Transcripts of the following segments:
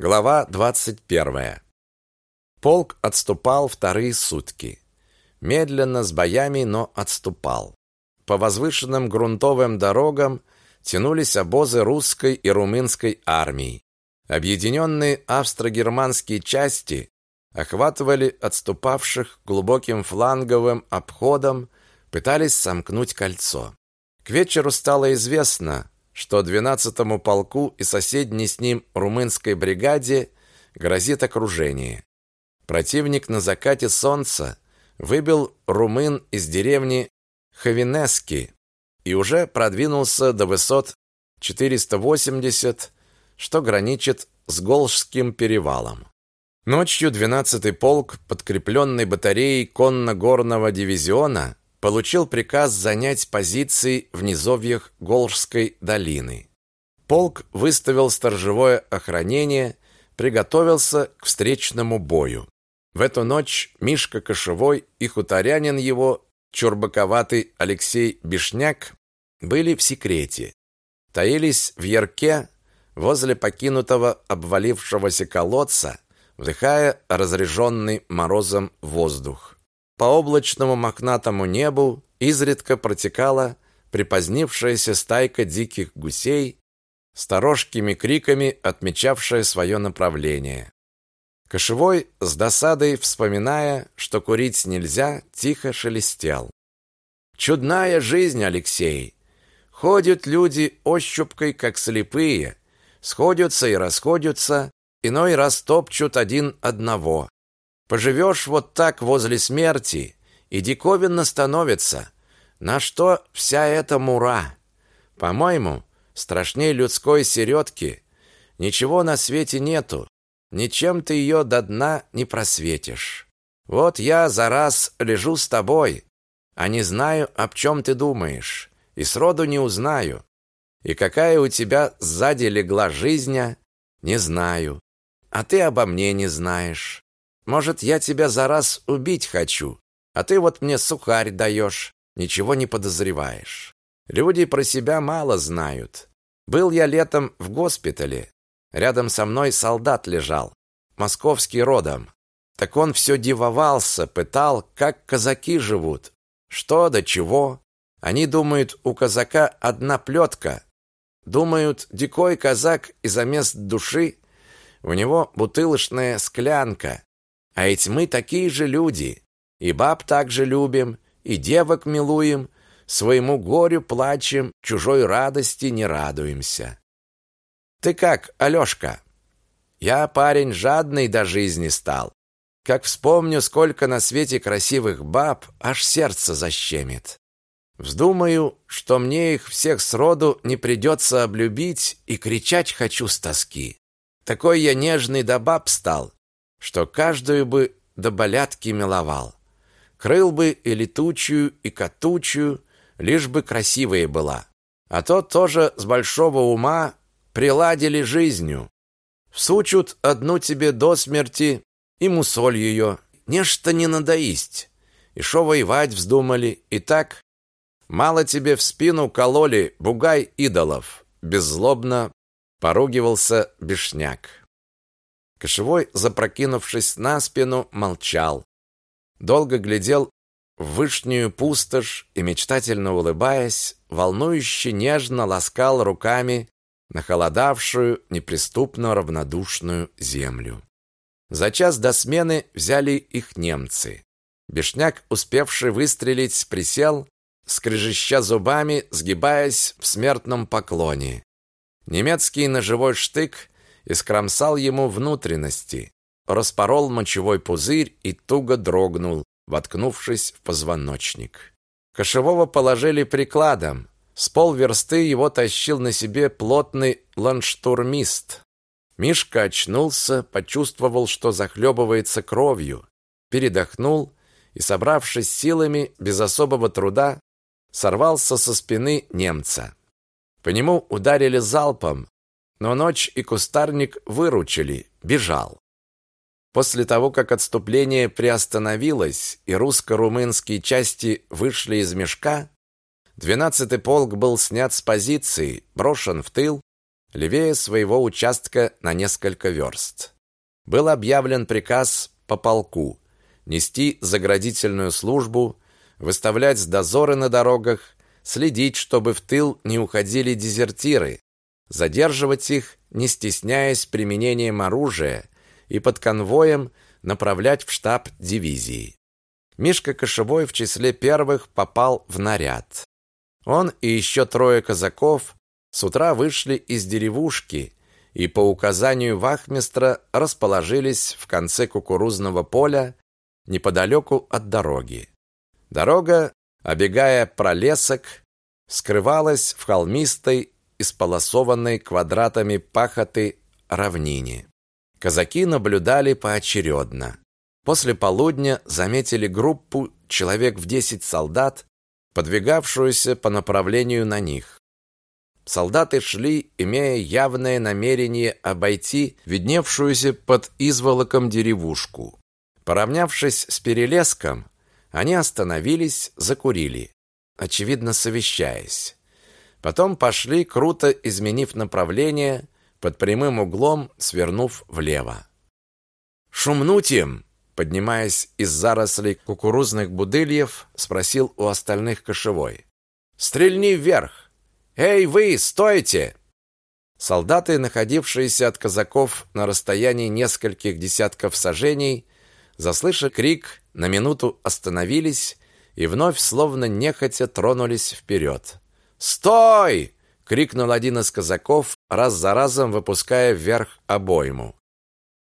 Глава 21. Полк отступал вторые сутки. Медленно, с боями, но отступал. По возвышенным грунтовым дорогам тянулись обозы русской и румынской армий. Объединенные австро-германские части охватывали отступавших глубоким фланговым обходом, пытались сомкнуть кольцо. К вечеру стало известно, что 12-му полку и соседней с ним румынской бригаде грозит окружение. Противник на закате солнца выбил румын из деревни Хавинески и уже продвинулся до высот 480, что граничит с Голжским перевалом. Ночью 12-й полк, подкрепленный батареей конно-горного дивизиона, получил приказ занять позиции в низовьях Голжской долины. Полк выставил сторожевое охранение, приготовился к встречному бою. В эту ночь Мишка Кошевой и хуторянин его, чурбаковатый Алексей Бишняк, были в секрете. Таились в ярке возле покинутого обвалившегося колодца, вдыхая разреженный морозом воздух. По облачному мохнатому небу изредка протекала припозднившаяся стайка диких гусей, сторожкими криками отмечавшая свое направление. Кошевой, с досадой вспоминая, что курить нельзя, тихо шелестел. «Чудная жизнь, Алексей! Ходят люди ощупкой, как слепые, сходятся и расходятся, иной раз топчут один одного. Поживешь вот так возле смерти, и диковинно становится, на что вся эта мура. По-моему, страшнее людской середки ничего на свете нету, Ничем ты ее до дна не просветишь. Вот я за раз лежу с тобой, а не знаю, об чем ты думаешь, и сроду не узнаю. И какая у тебя сзади легла жизнь, не знаю. А ты обо мне не знаешь. Может, я тебя за раз убить хочу, а ты вот мне сухарь даешь, ничего не подозреваешь. Люди про себя мало знают. Был я летом в госпитале, Рядом со мной солдат лежал, московский родом. Так он все дивовался, пытал, как казаки живут. Что до чего. Они думают, у казака одна плетка. Думают, дикой казак и замест души у него бутылочная склянка. А ведь мы такие же люди. И баб так же любим, и девок милуем, своему горю плачем, чужой радости не радуемся. Ты как, Алёшка? Я парень жадный до жизни стал. Как вспомню, сколько на свете красивых баб, аж сердце защемит. Вздумаю, что мне их всех сроду не придется облюбить и кричать хочу с тоски. Такой я нежный до баб стал, что каждую бы до болятки миловал. Крыл бы и летучую, и катучую, лишь бы красивая была. А то тоже с большого ума приладили жизнью. Всучут одну тебе до смерти и мусоль ее. Нечто не надоесть. И шо воевать вздумали, и так мало тебе в спину кололи бугай идолов. Беззлобно поругивался Бешняк. Кошевой, запрокинувшись на спину, молчал. Долго глядел в вышнюю пустошь и, мечтательно улыбаясь, волнующе нежно ласкал руками на холодавшую, неприступно равнодушную землю. За час до смены взяли их немцы. Бешняк, успевший выстрелить, присел, скрежеща зубами, сгибаясь в смертном поклоне. Немецкий ножевой штык искромсал ему внутренности, распорол мочевой пузырь и туго дрогнул, воткнувшись в позвоночник. Кошевого положили прикладом, с полверсты его тащил на себе плотный ланштурмист. Мишка очнулся, почувствовал, что захлебывается кровью, передохнул и, собравшись силами, без особого труда, сорвался со спины немца. По нему ударили залпом, но ночь и кустарник выручили, бежал. После того, как отступление приостановилось и русско-румынские части вышли из мешка, Двенадцатый полк был снят с позиции, брошен в тыл, левее своего участка на несколько верст. Был объявлен приказ по полку нести заградительную службу, выставлять дозоры на дорогах, следить, чтобы в тыл не уходили дезертиры, задерживать их, не стесняясь применением оружия, и под конвоем направлять в штаб дивизии. Мишка Кошевой в числе первых попал в наряд. Он и еще трое казаков с утра вышли из деревушки и по указанию вахмистра расположились в конце кукурузного поля неподалеку от дороги. Дорога, обегая пролесок, скрывалась в холмистой, исполосованной квадратами пахоты равнине. Казаки наблюдали поочередно. После полудня заметили группу человек в десять солдат, подвигавшуюся по направлению на них. Солдаты шли, имея явное намерение обойти видневшуюся под изволоком деревушку. Поравнявшись с перелеском, они остановились, закурили, очевидно совещаясь. Потом пошли, круто изменив направление, под прямым углом свернув влево. «Шумнуть им!» Поднимаясь из зарослей кукурузных будыльев, спросил у остальных кошевой. «Стрельни вверх! Эй, вы, стойте!» Солдаты, находившиеся от казаков на расстоянии нескольких десятков сажений, заслышав крик, на минуту остановились и вновь, словно нехотя, тронулись вперед. «Стой!» — крикнул один из казаков, раз за разом выпуская вверх обойму.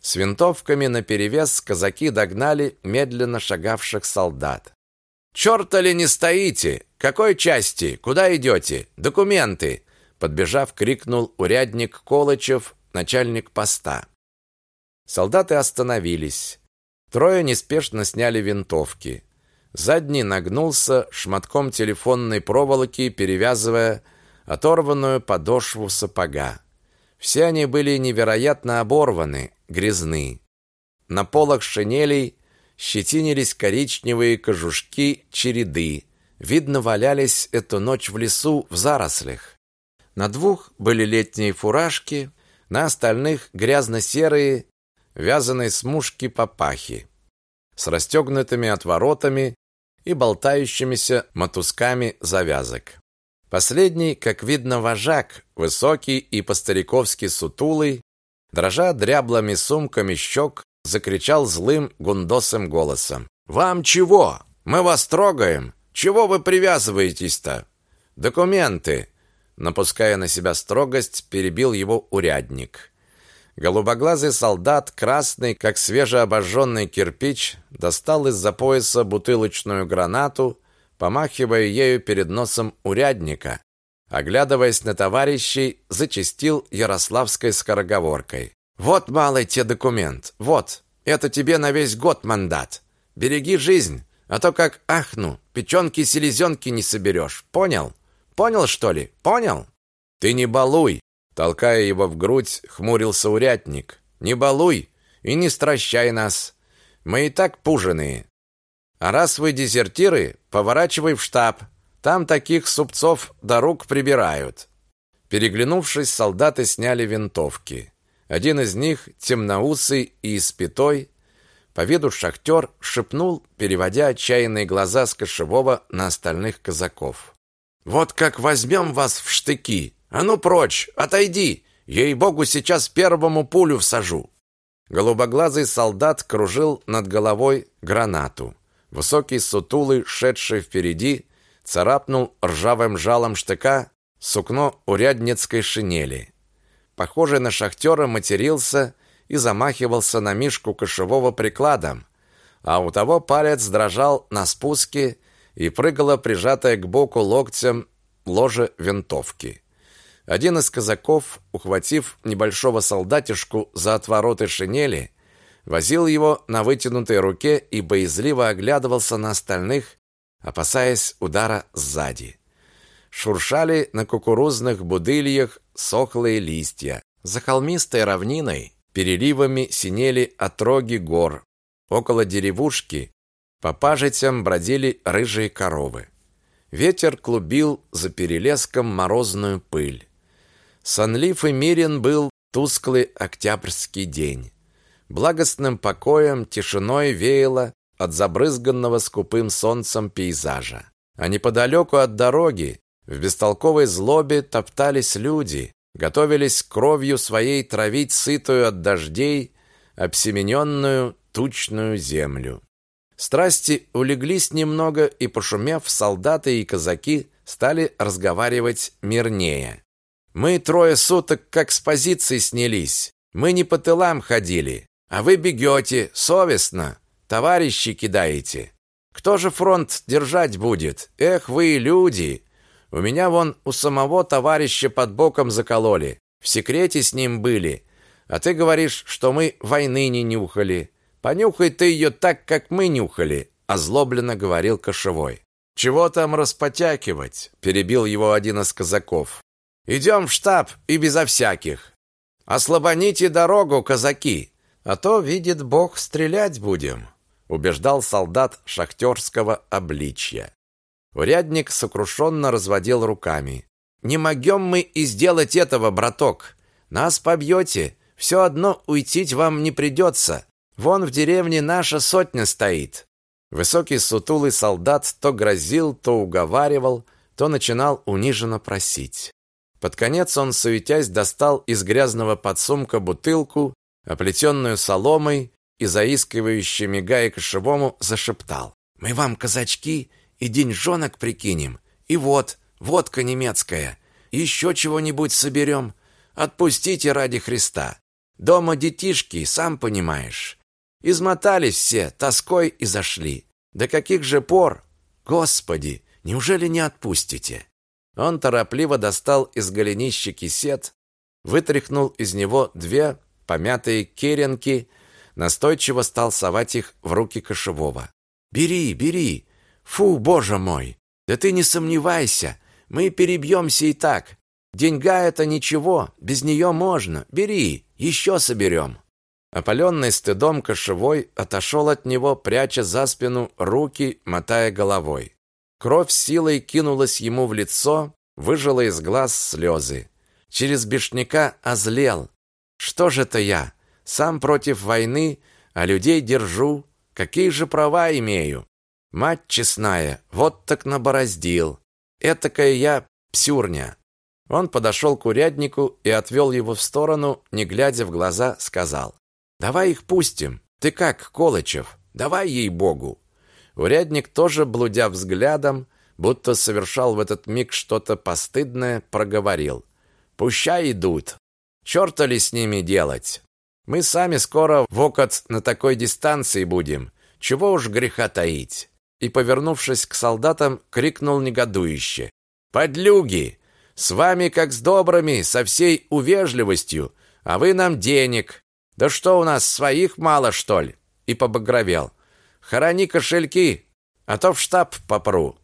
С винтовками наперевес казаки догнали медленно шагавших солдат. «Чёрта ли не стоите? Какой части? Куда идете? Документы!» Подбежав, крикнул урядник Колычев, начальник поста. Солдаты остановились. Трое неспешно сняли винтовки. Задний нагнулся шматком телефонной проволоки, перевязывая оторванную подошву сапога. Все они были невероятно оборваны, грязны. На полах шинелей щетинились коричневые кожушки череды. Видно, валялись эту ночь в лесу в зарослях. На двух были летние фуражки, на остальных грязно-серые вязаные смушки папахи с расстегнутыми отворотами и болтающимися мотузками завязок. Последний, как видно, вожак, высокий и по-стариковски сутулый, дрожа дряблыми сумками щек, закричал злым гундосым голосом. «Вам чего? Мы вас трогаем! Чего вы привязываетесь-то? Документы!» Напуская на себя строгость, перебил его урядник. Голубоглазый солдат, красный, как свежеобожженный кирпич, достал из-за пояса бутылочную гранату, помахивая ею перед носом урядника, оглядываясь на товарищей, зачастил ярославской скороговоркой. «Вот, малый, те документ. Вот, это тебе на весь год мандат. Береги жизнь, а то как ахну, печенки-селезенки не соберешь. Понял? Понял, что ли? Понял?» «Ты не балуй!» Толкая его в грудь, хмурился урядник. «Не балуй и не стращай нас. Мы и так пуженые. А раз вы дезертиры, поворачивай в штаб. Там таких супцов до рук прибирают. Переглянувшись, солдаты сняли винтовки. Один из них, темноусый и испятой, по виду шахтер, шепнул, переводя отчаянные глаза с кошевого на остальных казаков. «Вот как возьмем вас в штыки! А ну прочь! Отойди! Ей-богу, сейчас первому пулю всажу!» Голубоглазый солдат кружил над головой гранату. Высокий сутулый, шедший впереди, царапнул ржавым жалом штыка сукно урядницкой шинели. Похожий на шахтера матерился и замахивался на Мишку кошевого прикладом, а у того палец дрожал на спуске и прыгала прижатая к боку локтем ложе винтовки. Один из казаков, ухватив небольшого солдатишку за отвороты шинели, возил его на вытянутой руке и боязливо оглядывался на остальных, опасаясь удара сзади. Шуршали на кукурузных будыльях сохлые листья. За холмистой равниной переливами синели отроги гор. Около деревушки по пажитям бродили рыжие коровы. Ветер клубил за перелеском морозную пыль. Сонлив и мирен был тусклый октябрьский день. Благостным покоем, тишиной веяло от забрызганного скупым солнцем пейзажа. А неподалеку от дороги, в бестолковой злобе топтались люди, готовились кровью своей травить сытую от дождей, обсемененную тучную землю. Страсти улеглись немного, и, пошумев, солдаты и казаки стали разговаривать мирнее. «Мы трое суток как с позиции снялись. Мы не по тылам ходили, а вы бегете, совестно, товарищи кидаете. Кто же фронт держать будет? Эх вы, люди! У меня вон у самого товарища под боком закололи. В секрете с ним были. А ты говоришь, что мы войны не нюхали. Понюхай ты ее так, как мы нюхали, озлобленно говорил кошевой. Чего там распотякивать? перебил его один из казаков. Идем в штаб и безо всяких. Ослабоните дорогу, казаки, а то видит Бог стрелять будем, убеждал солдат шахтерского обличья. Урядник сокрушенно разводил руками. Не могем мы и сделать этого, браток. Нас побьете, все одно уйти вам не придется. Вон в деревне наша сотня стоит. Высокий сутулый солдат то грозил, то уговаривал, то начинал униженно просить. Под конец он, суетясь, достал из грязного подсумка бутылку, оплетенную соломой, и заискивающе мигая кошевому зашептал. «Мы вам, казачки, и деньжонок прикинем, и вот, водка немецкая, еще чего-нибудь соберем. Отпустите ради Христа. Дома детишки, сам понимаешь. Измотались все, тоской и зашли. До каких же пор? Господи, неужели не отпустите? Он торопливо достал из голенища кисет, вытряхнул из него две помятые керенки, настойчиво стал совать их в руки кошевого. «Бери, бери! Фу, боже мой! Да ты не сомневайся, мы перебьемся и так. Деньга это ничего, без нее можно. Бери, еще соберем». Опаленный стыдом кошевой отошел от него, пряча за спину руки, мотая головой. Кровь силой кинулась ему в лицо, выжила из глаз слезы. Через бешняка озлел. Что же это я? Сам против войны, а людей держу. Какие же права имею? Мать честная, вот так набороздил. Этакая я псюрня. Он подошел к уряднику и отвел его в сторону, не глядя в глаза, сказал. Давай их пустим. Ты как, Колычев? Давай ей-богу. Урядник тоже, блудя взглядом, будто совершал в этот миг что-то постыдное, проговорил. Пущай идут. Чёрта ли с ними делать? Мы сами скоро в окот на такой дистанции будем. Чего уж греха таить. И, повернувшись к солдатам, крикнул негодующе. «Подлюги! С вами, как с добрыми, со всей увежливостью, а вы нам денег. Да что у нас, своих мало, что ли? И побагровел. Хорони кошельки, а то в штаб попру.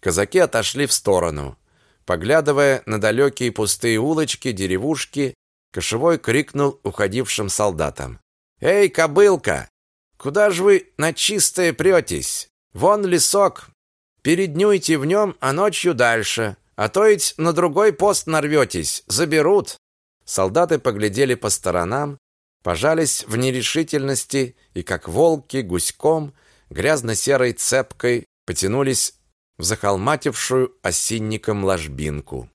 Казаки отошли в сторону. Поглядывая на далекие пустые улочки, деревушки, Кошевой крикнул уходившим солдатам. «Эй, кобылка! Куда же вы на чистое претесь? Вон лесок. Переднюйте в нем, а ночью дальше. А то ведь на другой пост нарветесь, заберут». Солдаты поглядели по сторонам, пожались в нерешительности и, как волки, гуськом, грязно-серой цепкой потянулись в захолматившую осинником ложбинку.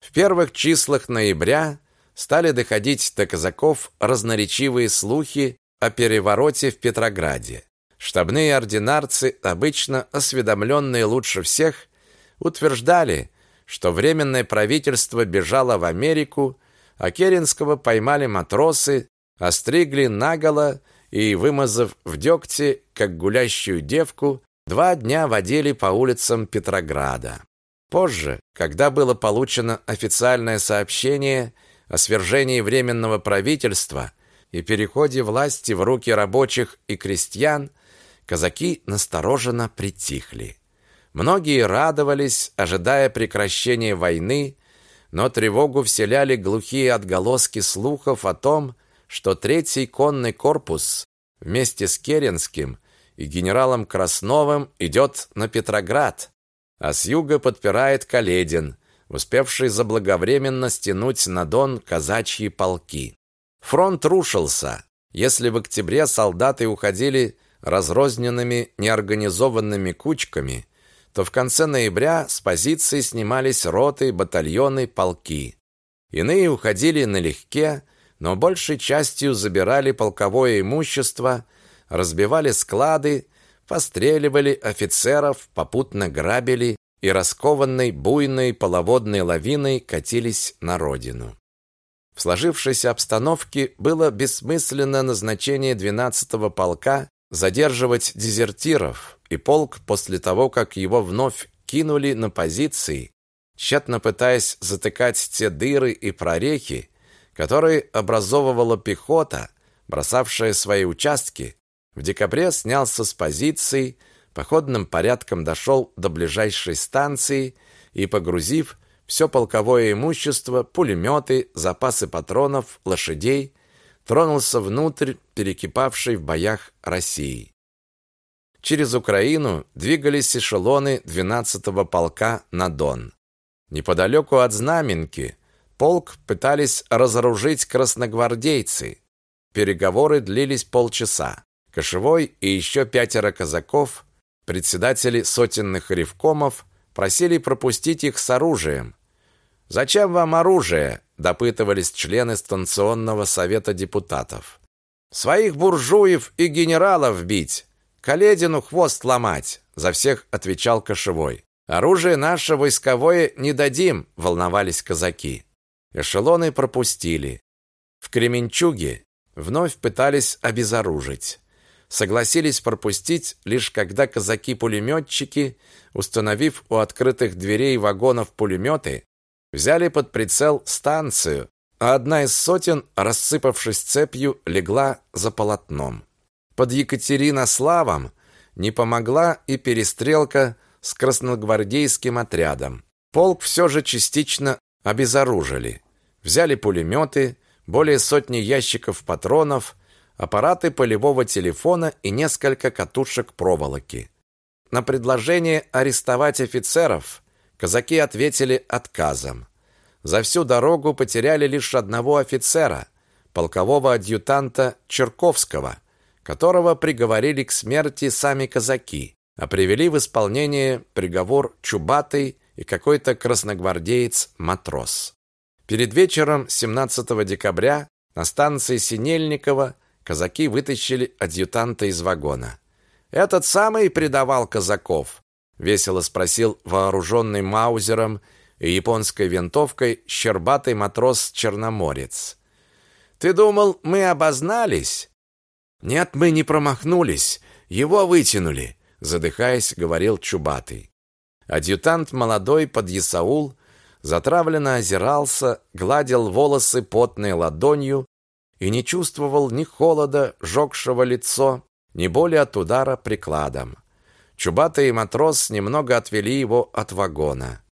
В первых числах ноября стали доходить до казаков разноречивые слухи о перевороте в Петрограде. Штабные ординарцы, обычно осведомленные лучше всех, утверждали, что временное правительство бежало в Америку, а Керенского поймали матросы, остригли наголо и, вымазав в дегте, как гулящую девку, два дня водили по улицам Петрограда. Позже, когда было получено официальное сообщение о свержении временного правительства и переходе власти в руки рабочих и крестьян, казаки настороженно притихли. Многие радовались, ожидая прекращения войны, но тревогу вселяли глухие отголоски слухов о том, что третий конный корпус вместе с Керенским и генералом Красновым идет на Петроград, а с юга подпирает Каледин, успевший заблаговременно стянуть на Дон казачьи полки. Фронт рушился. Если в октябре солдаты уходили разрозненными неорганизованными кучками, то в конце ноября с позиций снимались роты, батальоны, полки. Иные уходили налегке, но большей частью забирали полковое имущество, разбивали склады, постреливали офицеров, попутно грабили и раскованной буйной половодной лавиной катились на родину. В сложившейся обстановке было бессмысленно назначение 12-го полка задерживать дезертиров, и полк после того, как его вновь кинули на позиции, тщетно пытаясь затыкать те дыры и прорехи, которые образовывала пехота, бросавшая свои участки, в декабре снялся с позиций, походным порядком дошел до ближайшей станции и, погрузив все полковое имущество, пулеметы, запасы патронов, лошадей, тронулся внутрь перекипавшей в боях России. Через Украину двигались эшелоны 12-го полка на Дон. Неподалеку от Знаменки Полк пытались разоружить красногвардейцы. Переговоры длились полчаса. Кошевой и еще пятеро казаков, председатели сотенных ревкомов, просили пропустить их с оружием. «Зачем вам оружие?» – допытывались члены станционного совета депутатов. «Своих буржуев и генералов бить, Каледину хвост ломать», – за всех отвечал Кошевой. «Оружие наше войсковое не дадим», – волновались казаки. Эшелоны пропустили. В Кременчуге вновь пытались обезоружить. Согласились пропустить лишь когда казаки-пулеметчики, установив у открытых дверей вагонов пулеметы, взяли под прицел станцию, а одна из сотен, рассыпавшись цепью, легла за полотном. Под Екатеринославом не помогла и перестрелка с красногвардейским отрядом. Полк все же частично обезоружили. Взяли пулеметы, более сотни ящиков патронов, аппараты полевого телефона и несколько катушек проволоки. На предложение арестовать офицеров казаки ответили отказом. За всю дорогу потеряли лишь одного офицера, полкового адъютанта Черковского, которого приговорили к смерти сами казаки, а привели в исполнение приговор Чубатый и какой-то красногвардеец-матрос. Перед вечером 17 декабря на станции Синельникова казаки вытащили адъютанта из вагона. «Этот самый предавал казаков?» — весело спросил вооруженный маузером и японской винтовкой щербатый матрос-черноморец. «Ты думал, мы обознались?» «Нет, мы не промахнулись. Его вытянули», — задыхаясь, говорил Чубатый. Адъютант молодой подъясаул затравленно озирался, гладил волосы потной ладонью и не чувствовал ни холода, жёгшего лицо, ни боли от удара прикладом. Чубатый матрос немного отвели его от вагона.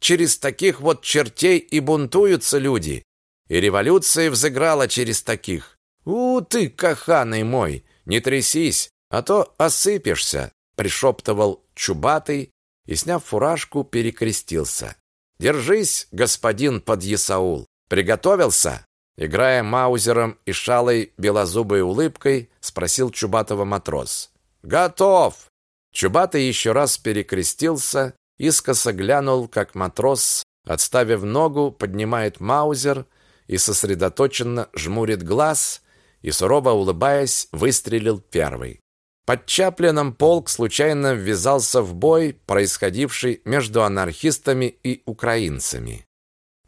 Через таких вот чертей и бунтуются люди. И революция взыграла через таких. У ты, каханый мой, не трясись, а то осыпешься, пришептывал Чубатый, и, сняв фуражку, перекрестился. «Держись, господин подъясаул! Приготовился?» Играя маузером и шалой белозубой улыбкой, спросил Чубатого матрос. «Готов!» Чубатый еще раз перекрестился, искоса глянул, как матрос, отставив ногу, поднимает маузер и сосредоточенно жмурит глаз, и, сурово улыбаясь, выстрелил первый. Под Чаплином полк случайно ввязался в бой, происходивший между анархистами и украинцами.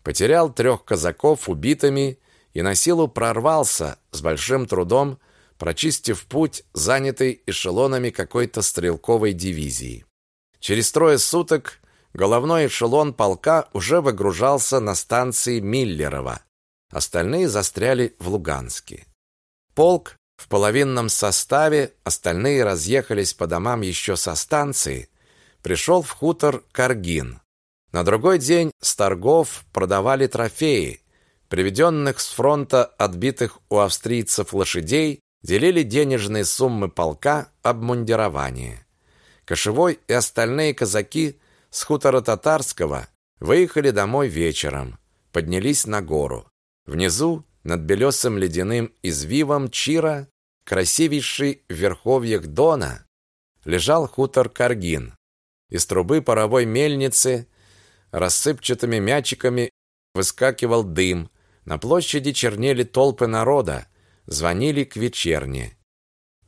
Потерял трех казаков убитыми и на силу прорвался с большим трудом, прочистив путь, занятый эшелонами какой-то стрелковой дивизии. Через трое суток головной эшелон полка уже выгружался на станции Миллерово. Остальные застряли в Луганске. Полк в половинном составе, остальные разъехались по домам еще со станции, пришел в хутор Каргин. На другой день с торгов продавали трофеи, приведенных с фронта отбитых у австрийцев лошадей, делили денежные суммы полка обмундирование. Кошевой и остальные казаки с хутора Татарского Выехали домой вечером, поднялись на гору. Внизу, над белесым ледяным извивом Чира, красивейший в верховьях Дона, лежал хутор Каргин. Из трубы паровой мельницы рассыпчатыми мячиками выскакивал дым. На площади чернели толпы народа, звонили к вечерне.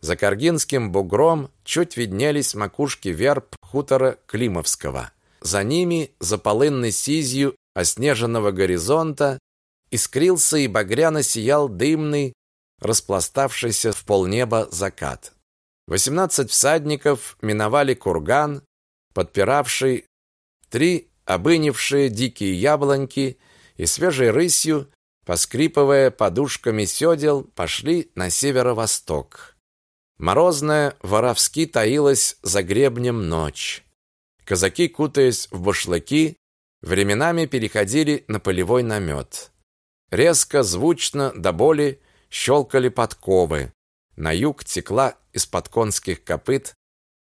За Каргинским бугром чуть виднелись макушки верб хутора Климовского. За ними, за полынной сизью оснеженного горизонта, искрился и багряно сиял дымный, распластавшийся в полнеба закат. Восемнадцать всадников миновали курган, подпиравший три обынившие дикие яблоньки и свежей рысью, поскрипывая подушками сёдел, пошли на северо-восток. Морозная воровски таилась за гребнем ночь. Казаки, кутаясь в башлыки, временами переходили на полевой намет. Резко, звучно, до боли щелкали подковы. На юг текла из-под конских копыт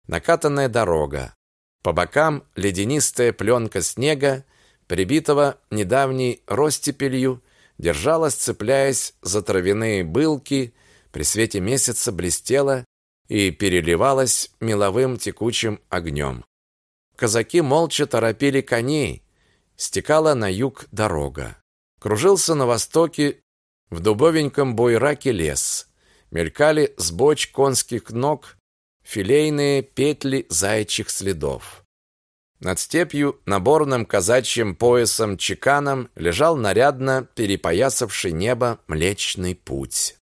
накатанная дорога. По бокам ледянистая пленка снега, прибитого недавней ростепелью, держалась, цепляясь за травяные былки, при свете месяца блестела и переливалась меловым текучим огнем. Казаки молча торопили коней, стекала на юг дорога. Кружился на востоке в дубовеньком буйраке лес. Мелькали с боч конских ног филейные петли заячьих следов. Над степью наборным казачьим поясом чеканом лежал нарядно перепоясавший небо Млечный путь.